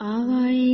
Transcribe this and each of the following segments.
ആവാഴേ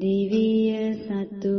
දිවිය සතුටින්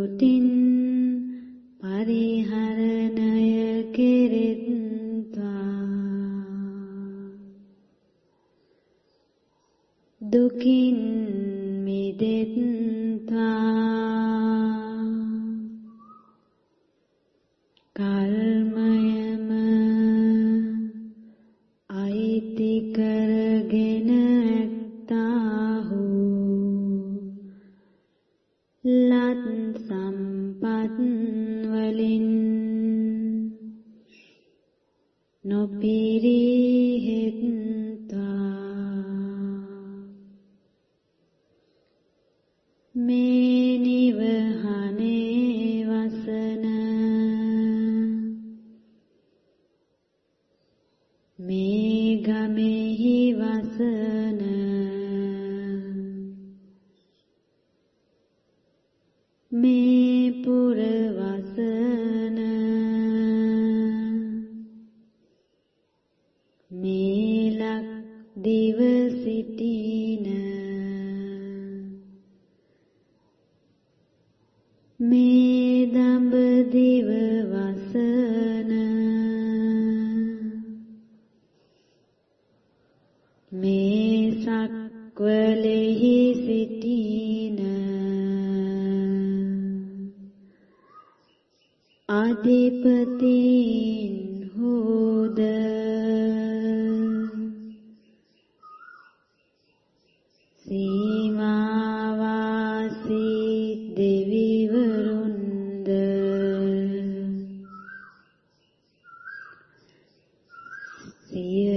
සියලු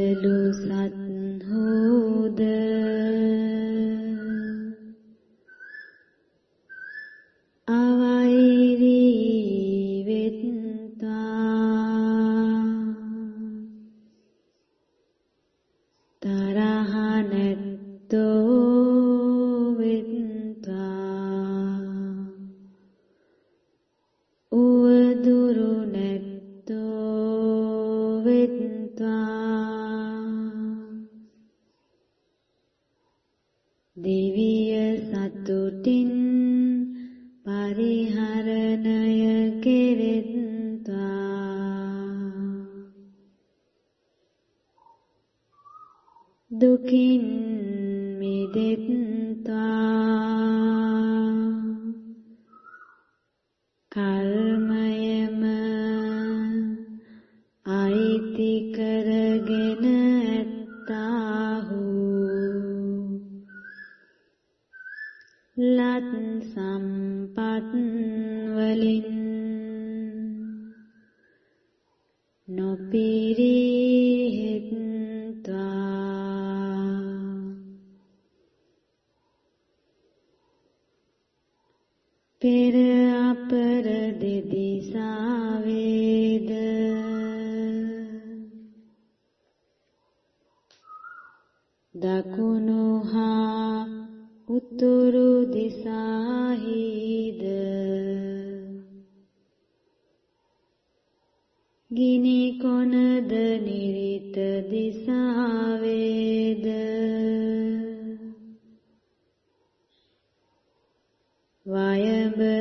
වයඹ හා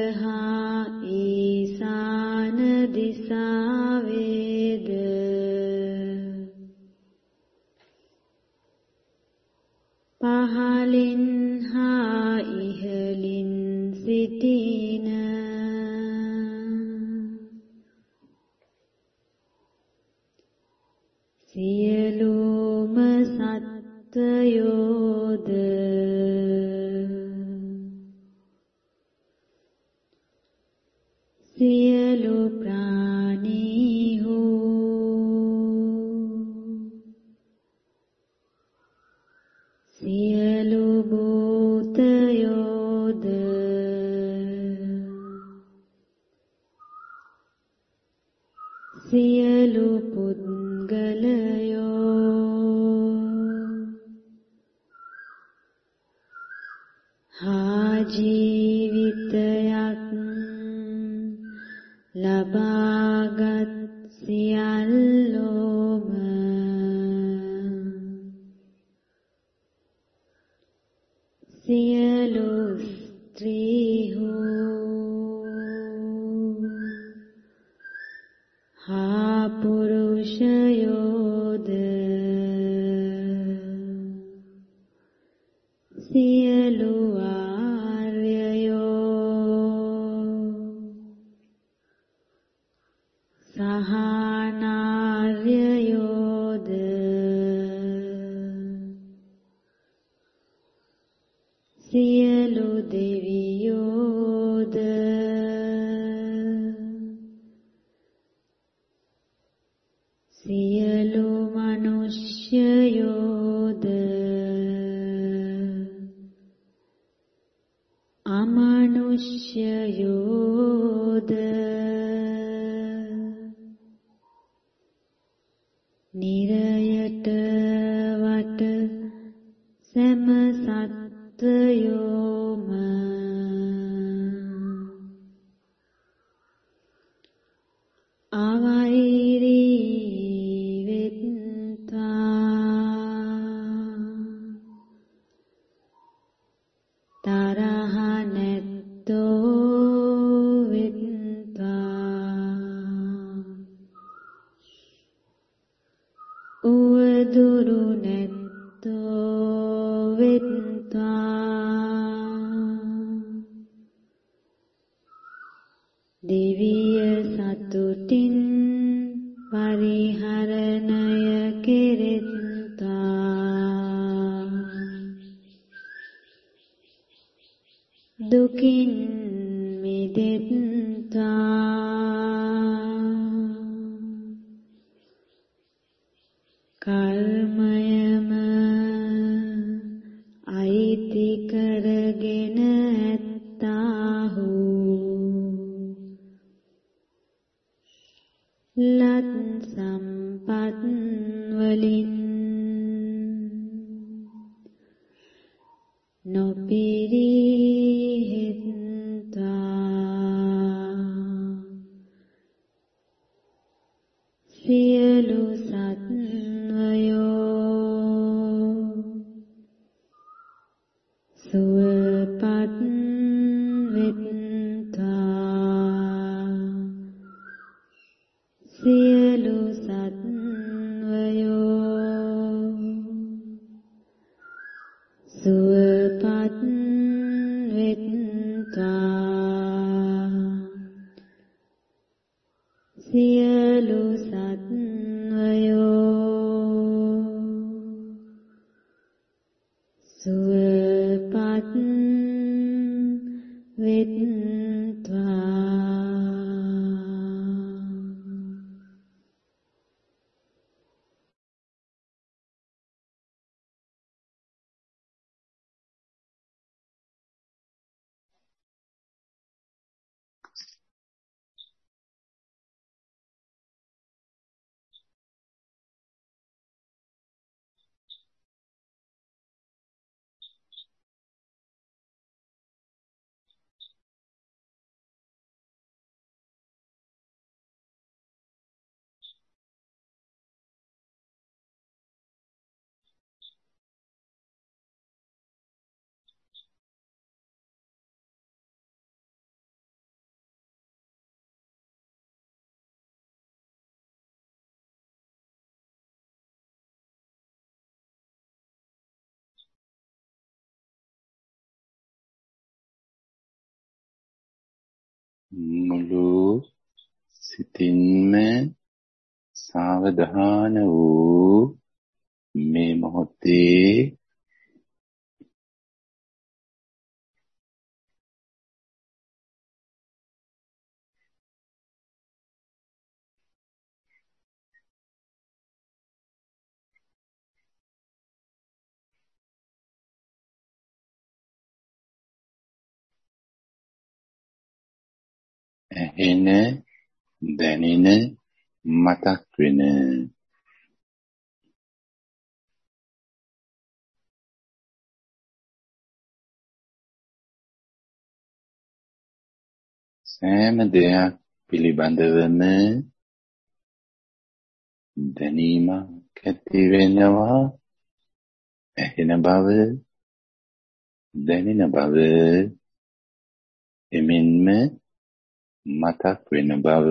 සියලු මනුෂ්‍යයෝද මුළු සිතින්ම සාවධාන වූ මේ මොහොතේ ඇහෙන දැනෙන මතක් වෙන. සෑම දෙයක් පිළිබඳවම දැනීමක් ඇති වෙනවා. ඇහෙන බව දැනෙන බව එමෙන්ම මතක් වෙන බව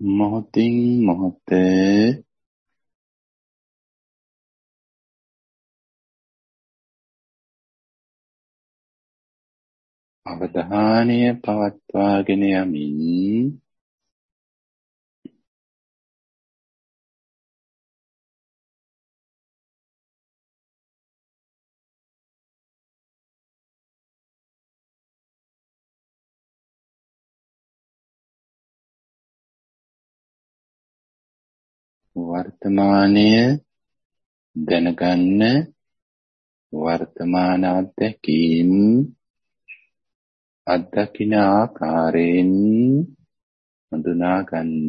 මොහොතින් මොහොත අවධානය පවත්වාගෙන යමින් වර්තමානය දැනගන්න වර්තමාන අත්දැකීම් අත්දකින ආකාරයෙන් හඳුනා ගන්න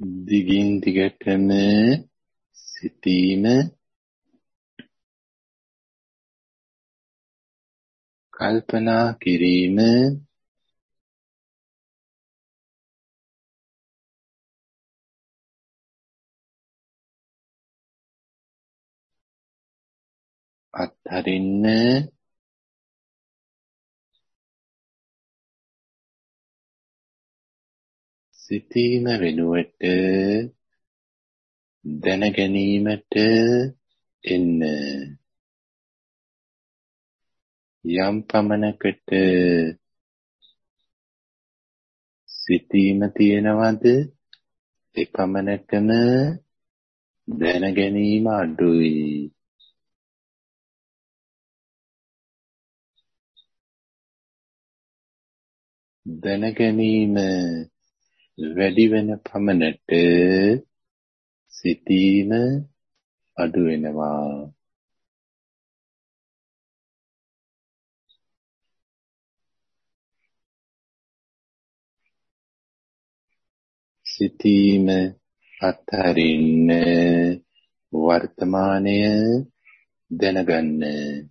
දිගින් දිගටම සිටීම කල්පනා කිරීම අත්හරින්න සිතීම වෙනුවට දැන ගැනීමට එන්න. යම් පමණකට සිතීම තියෙනවද? එපමණකම දැන ගැනීම අඩුයි. දැන ගැනීම වැඩි වෙන පමණට සිතීම අඩු වෙනවා. සිතීම අත්හරින්න වර්තමානය දැනගන්න.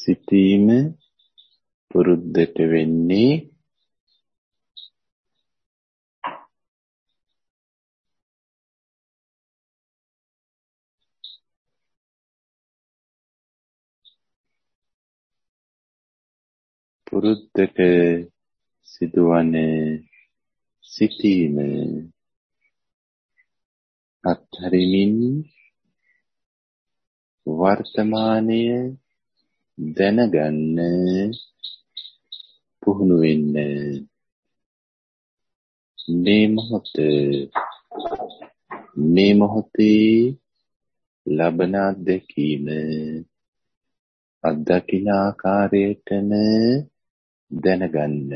සිටීම පුරුද්දට වෙන්නේ පුරුද්දට සිදුවන සිටීම අත්හරිමින් වර්තමානය දැනගන්න පුහුණු වෙන්න. මේ මොහොත මේ මොහොතේ ලබන අත්දැකීම අත්දකින ආකාරයටම දැනගන්න.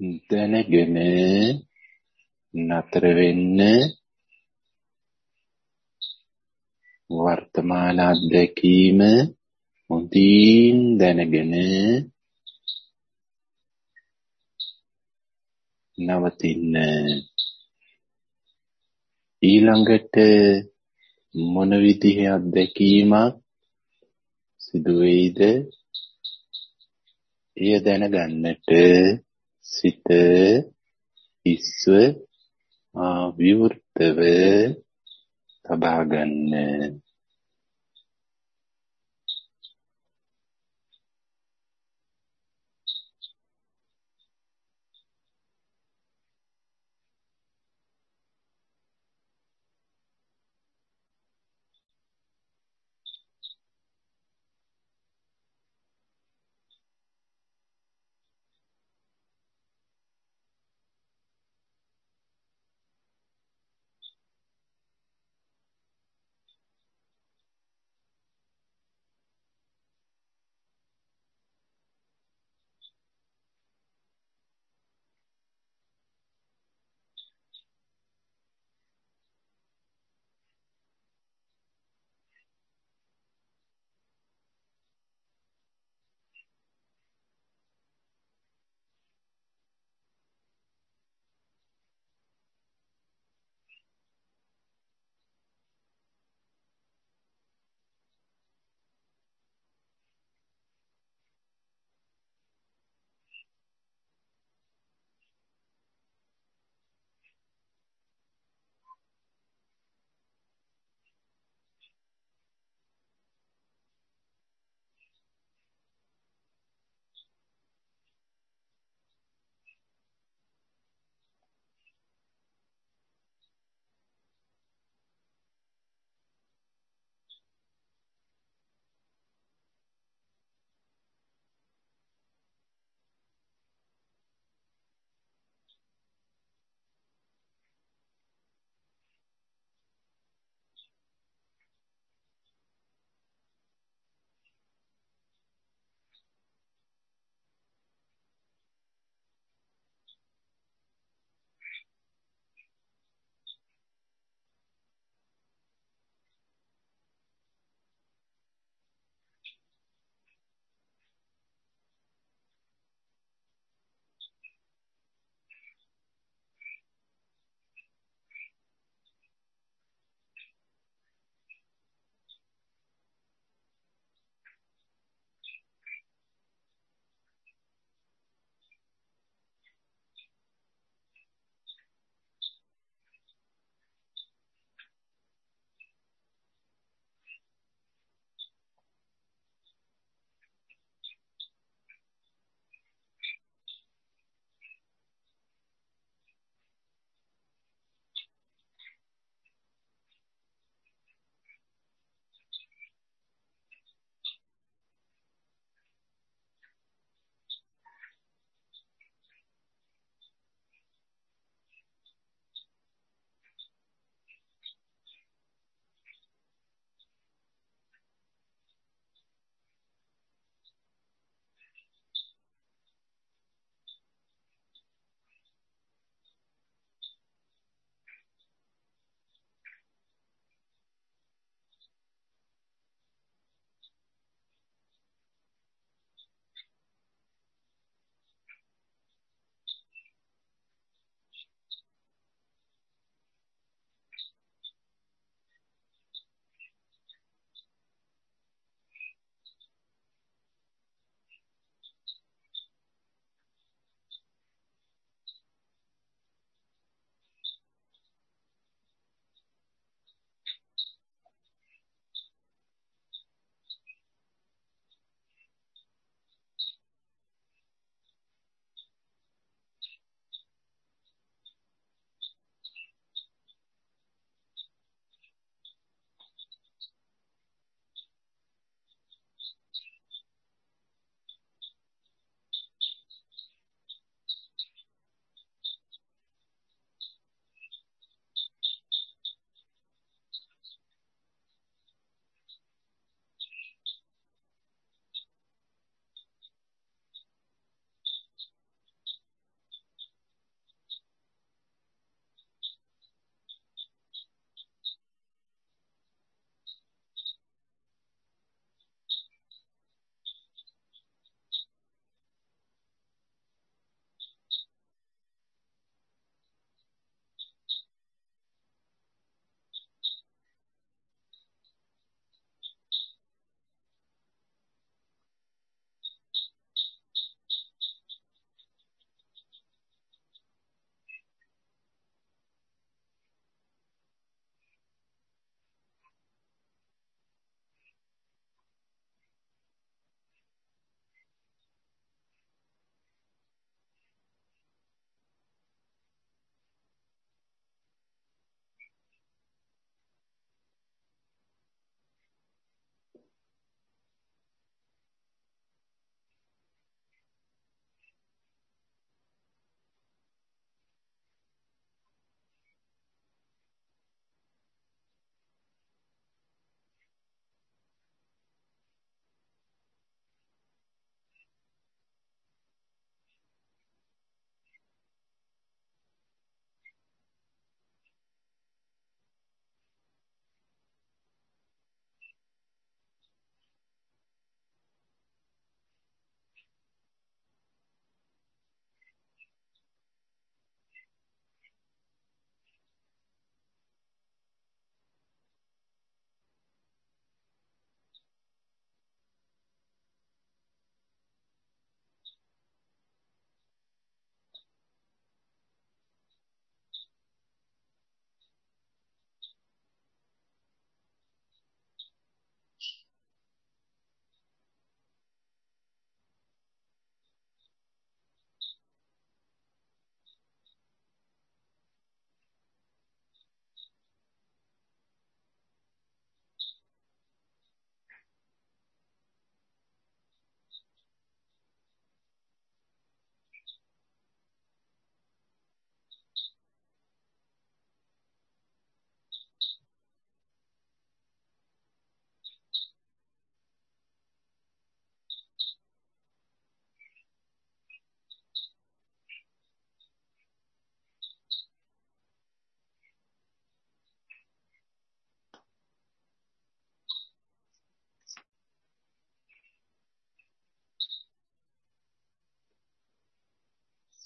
දැනගෙන නතර වෙන්න වර්තමාන අත්දැකීම හොඳින් දැනගෙන නවතින්න. ඊළඟට මොන විදිහේ අත්දැකීමක් සිදු වෙයිද එය දැනගන්නට සිත ඉස්ව විවෘතව තබා ගන්න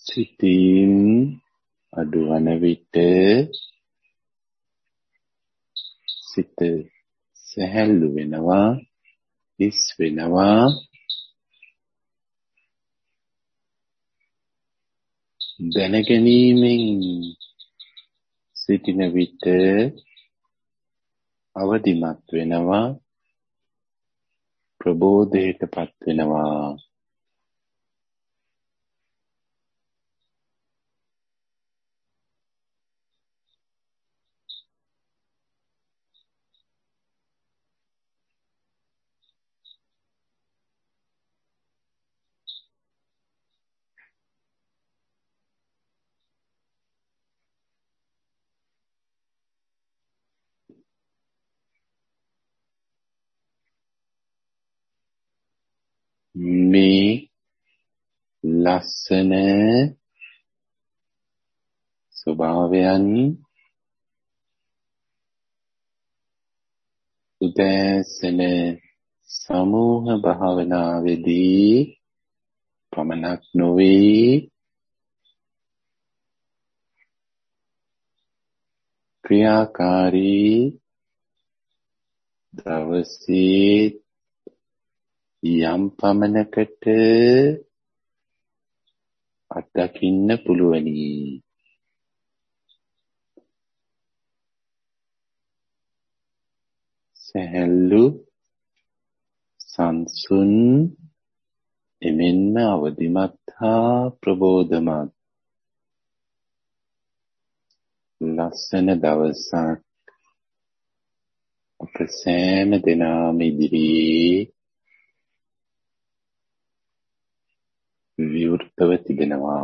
සිතින් අඩුවන විට සිත සැහැල්ලු වෙනවා හිස් වෙනවා. දැනගැනීමෙන් සිටින විට අවදිමත් වෙනවා ප්‍රබෝධයටපත් වෙනවා. මේ ලස්සන ස්වභාවයන් උදෑසන සමූහ භාවනාවේදී පමණක් නොවේ. ක්‍රියාකාරී දවසේ යම් පමණකට අත්දකින්න පුළුවනි. සැහැල්ලු සංසුන් එමෙන්න අවදිමත් හා ප්‍රබෝධමත් ලස්සන දවසක් අප සෑම දෙනාම ඉදිරියේ විවෘතව තිබෙනවා